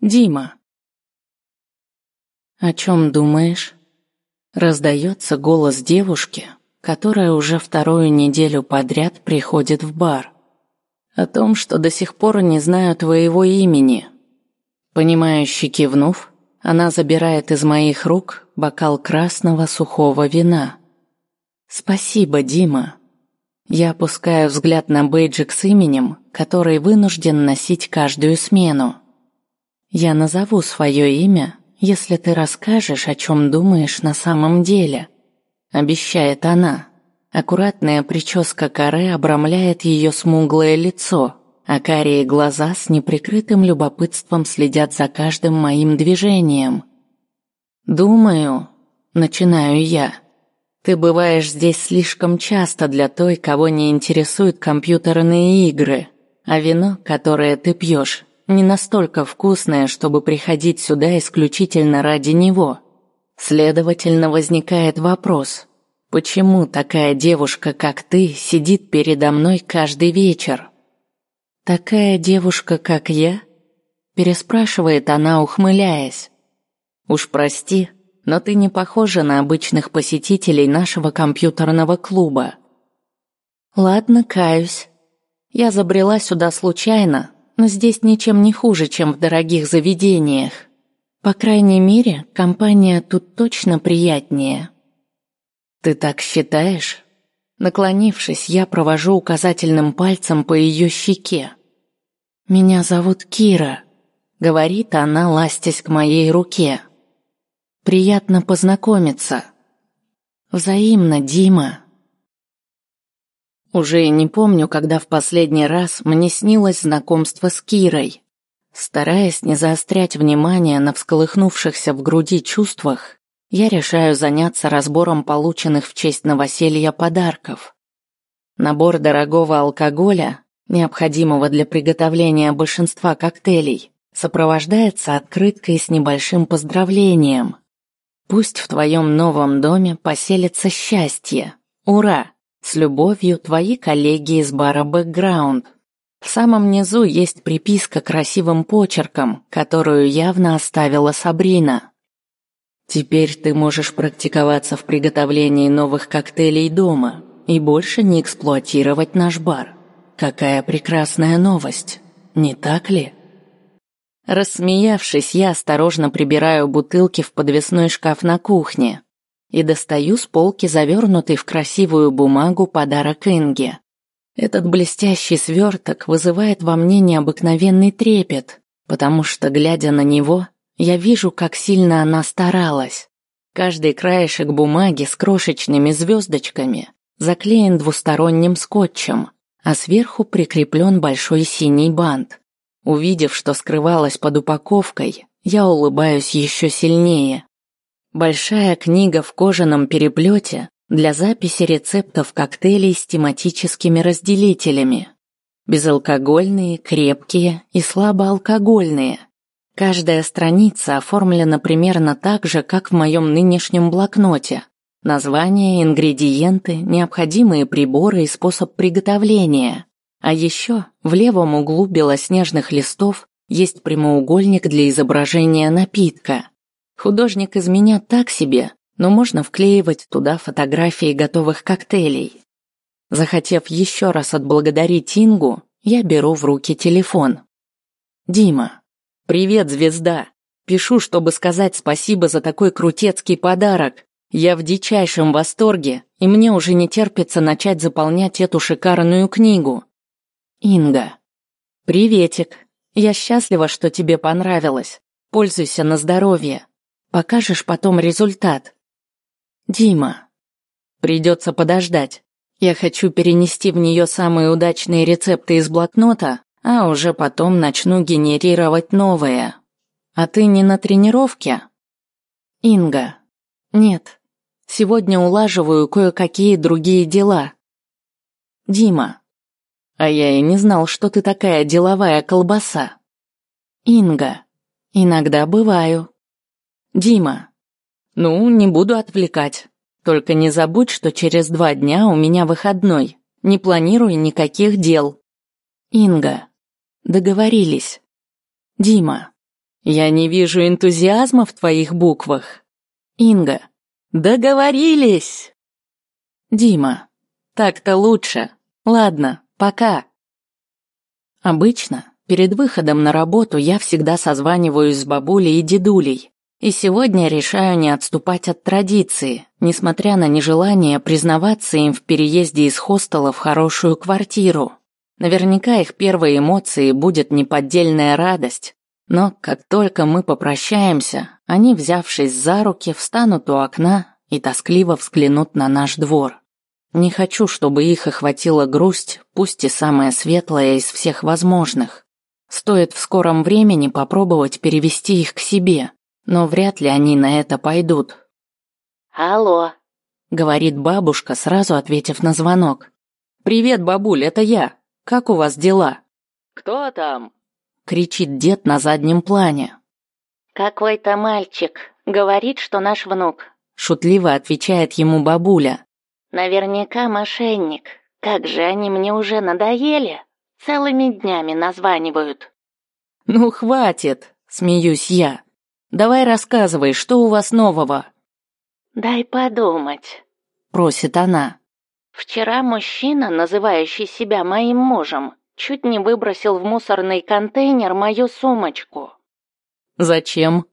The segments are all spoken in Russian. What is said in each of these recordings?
Дима. О чем думаешь? Раздается голос девушки, которая уже вторую неделю подряд приходит в бар. О том, что до сих пор не знаю твоего имени. Понимающе кивнув, она забирает из моих рук бокал красного сухого вина. Спасибо, Дима. Я опускаю взгляд на бейджик с именем, который вынужден носить каждую смену. Я назову свое имя, если ты расскажешь, о чем думаешь на самом деле, обещает она. Аккуратная прическа каре обрамляет ее смуглое лицо, а карие глаза с неприкрытым любопытством следят за каждым моим движением. Думаю, начинаю я. Ты бываешь здесь слишком часто для той, кого не интересуют компьютерные игры, а вино, которое ты пьешь, не настолько вкусное, чтобы приходить сюда исключительно ради него. Следовательно, возникает вопрос, почему такая девушка, как ты, сидит передо мной каждый вечер? Такая девушка, как я? Переспрашивает она, ухмыляясь. Уж прости, но ты не похожа на обычных посетителей нашего компьютерного клуба. Ладно, каюсь. Я забрела сюда случайно, но здесь ничем не хуже, чем в дорогих заведениях. По крайней мере, компания тут точно приятнее. Ты так считаешь? Наклонившись, я провожу указательным пальцем по ее щеке. Меня зовут Кира, говорит она, ластясь к моей руке. Приятно познакомиться. Взаимно, Дима. Уже и не помню, когда в последний раз мне снилось знакомство с Кирой. Стараясь не заострять внимание на всколыхнувшихся в груди чувствах, я решаю заняться разбором полученных в честь новоселья подарков. Набор дорогого алкоголя, необходимого для приготовления большинства коктейлей, сопровождается открыткой с небольшим поздравлением. Пусть в твоем новом доме поселится счастье. Ура! С любовью, твои коллеги из бара «Бэкграунд». В самом низу есть приписка красивым почерком, которую явно оставила Сабрина. Теперь ты можешь практиковаться в приготовлении новых коктейлей дома и больше не эксплуатировать наш бар. Какая прекрасная новость, не так ли? Рассмеявшись, я осторожно прибираю бутылки в подвесной шкаф на кухне и достаю с полки завернутый в красивую бумагу подарок Инге. Этот блестящий сверток вызывает во мне необыкновенный трепет, потому что, глядя на него, я вижу, как сильно она старалась. Каждый краешек бумаги с крошечными звездочками заклеен двусторонним скотчем, а сверху прикреплен большой синий бант. Увидев, что скрывалось под упаковкой, я улыбаюсь еще сильнее. Большая книга в кожаном переплете для записи рецептов коктейлей с тематическими разделителями. Безалкогольные, крепкие и слабоалкогольные. Каждая страница оформлена примерно так же, как в моем нынешнем блокноте. Название, ингредиенты, необходимые приборы и способ приготовления. А еще в левом углу белоснежных листов есть прямоугольник для изображения напитка. Художник из меня так себе, но можно вклеивать туда фотографии готовых коктейлей. Захотев еще раз отблагодарить Ингу, я беру в руки телефон. «Дима, привет, звезда! Пишу, чтобы сказать спасибо за такой крутецкий подарок. Я в дичайшем восторге, и мне уже не терпится начать заполнять эту шикарную книгу. Инга. Приветик. Я счастлива, что тебе понравилось. Пользуйся на здоровье. Покажешь потом результат. Дима. Придется подождать. Я хочу перенести в нее самые удачные рецепты из блокнота, а уже потом начну генерировать новые. А ты не на тренировке? Инга. Нет. Сегодня улаживаю кое-какие другие дела. Дима. А я и не знал, что ты такая деловая колбаса. Инга. Иногда бываю. Дима. Ну, не буду отвлекать. Только не забудь, что через два дня у меня выходной. Не планирую никаких дел. Инга. Договорились. Дима. Я не вижу энтузиазма в твоих буквах. Инга. Договорились. Дима. Так-то лучше. Ладно, пока. Обычно, перед выходом на работу я всегда созваниваюсь с бабулей и дедулей. И сегодня решаю не отступать от традиции, несмотря на нежелание признаваться им в переезде из хостела в хорошую квартиру. Наверняка их первой эмоцией будет неподдельная радость, но как только мы попрощаемся, они, взявшись за руки, встанут у окна и тоскливо взглянут на наш двор. Не хочу, чтобы их охватила грусть, пусть и самая светлая из всех возможных. Стоит в скором времени попробовать перевести их к себе, но вряд ли они на это пойдут. «Алло», — говорит бабушка, сразу ответив на звонок. «Привет, бабуль, это я. Как у вас дела?» «Кто там?» кричит дед на заднем плане. Какой-то мальчик говорит, что наш внук. Шутливо отвечает ему бабуля. Наверняка мошенник. Как же они мне уже надоели. Целыми днями названивают. Ну, хватит, смеюсь я. Давай рассказывай, что у вас нового? Дай подумать, просит она. Вчера мужчина, называющий себя моим мужем, чуть не выбросил в мусорный контейнер мою сумочку. Зачем?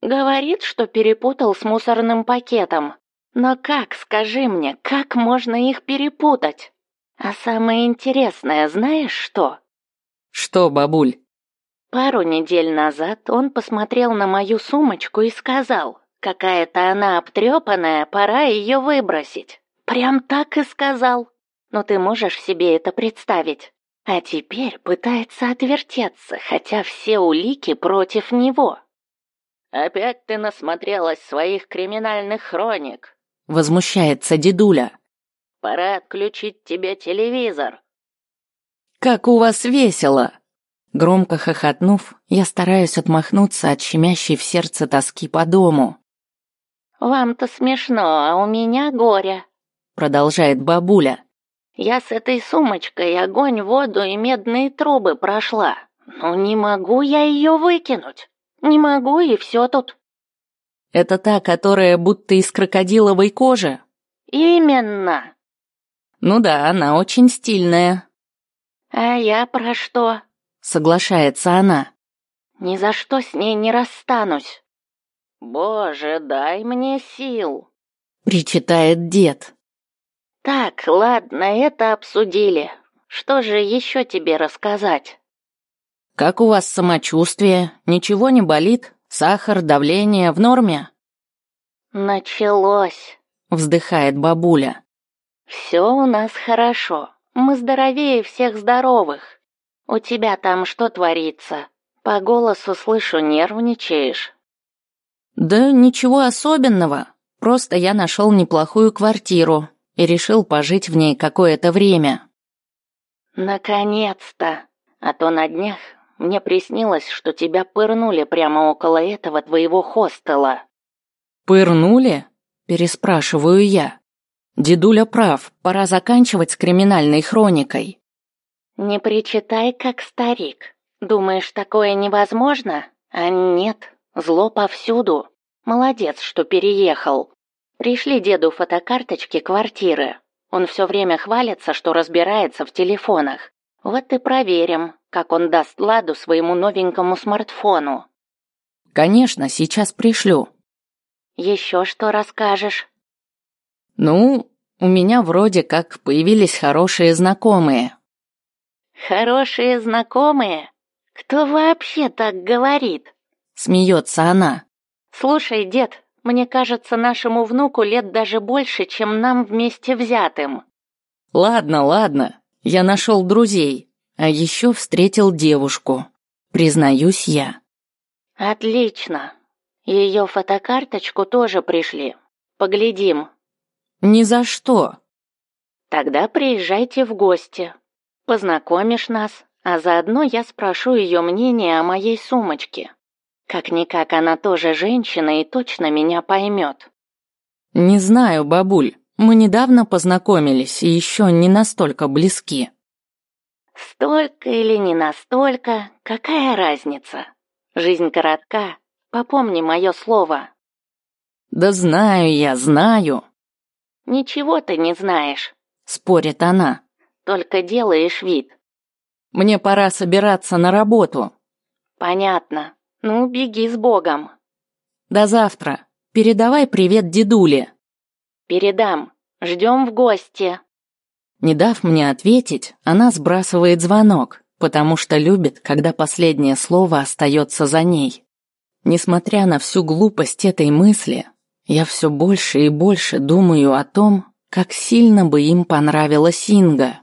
Говорит, что перепутал с мусорным пакетом. Но как, скажи мне, как можно их перепутать? А самое интересное, знаешь что? Что, бабуль? Пару недель назад он посмотрел на мою сумочку и сказал, какая-то она обтрепанная, пора ее выбросить. Прям так и сказал. Но ты можешь себе это представить? А теперь пытается отвертеться, хотя все улики против него. «Опять ты насмотрелась своих криминальных хроник», — возмущается дедуля. «Пора отключить тебе телевизор». «Как у вас весело!» Громко хохотнув, я стараюсь отмахнуться от щемящей в сердце тоски по дому. «Вам-то смешно, а у меня горе», — продолжает бабуля. Я с этой сумочкой огонь, воду и медные трубы прошла. Но не могу я ее выкинуть. Не могу, и все тут. Это та, которая будто из крокодиловой кожи? Именно. Ну да, она очень стильная. А я про что? Соглашается она. Ни за что с ней не расстанусь. Боже, дай мне сил. Причитает дед. Так, ладно, это обсудили. Что же еще тебе рассказать? Как у вас самочувствие? Ничего не болит? Сахар, давление в норме? Началось, вздыхает бабуля. Все у нас хорошо. Мы здоровее всех здоровых. У тебя там что творится? По голосу слышу, нервничаешь. Да ничего особенного. Просто я нашел неплохую квартиру, и решил пожить в ней какое-то время. Наконец-то! А то на днях мне приснилось, что тебя пырнули прямо около этого твоего хостела. Пырнули? Переспрашиваю я. Дедуля прав, пора заканчивать с криминальной хроникой. Не причитай, как старик. Думаешь, такое невозможно? А нет, зло повсюду. Молодец, что переехал. Пришли деду фотокарточки квартиры. Он все время хвалится, что разбирается в телефонах. Вот и проверим, как он даст ладу своему новенькому смартфону. Конечно, сейчас пришлю. Еще что расскажешь? Ну, у меня вроде как появились хорошие знакомые. Хорошие знакомые? Кто вообще так говорит? Смеется она. Слушай, дед, мне кажется, нашему внуку лет даже больше, чем нам вместе взятым. Ладно, ладно. Я нашел друзей, а еще встретил девушку. Признаюсь я. Отлично. Ее фотокарточку тоже пришли. Поглядим. Ни за что. Тогда приезжайте в гости. Познакомишь нас, а заодно я спрошу ее мнение о моей сумочке. Как-никак она тоже женщина и точно меня поймет. Не знаю, бабуль. Мы недавно познакомились и еще не настолько близки. Столько или не настолько, какая разница? Жизнь коротка, попомни мое слово. Да знаю я, знаю. Ничего ты не знаешь, спорит она. Только делаешь вид. Мне пора собираться на работу. Понятно. Ну, беги с Богом. До завтра. Передавай привет дедуле. Передам. Ждем в гости. Не дав мне ответить, она сбрасывает звонок, потому что любит, когда последнее слово остается за ней. Несмотря на всю глупость этой мысли, я все больше и больше думаю о том, как сильно бы им понравилась Инга.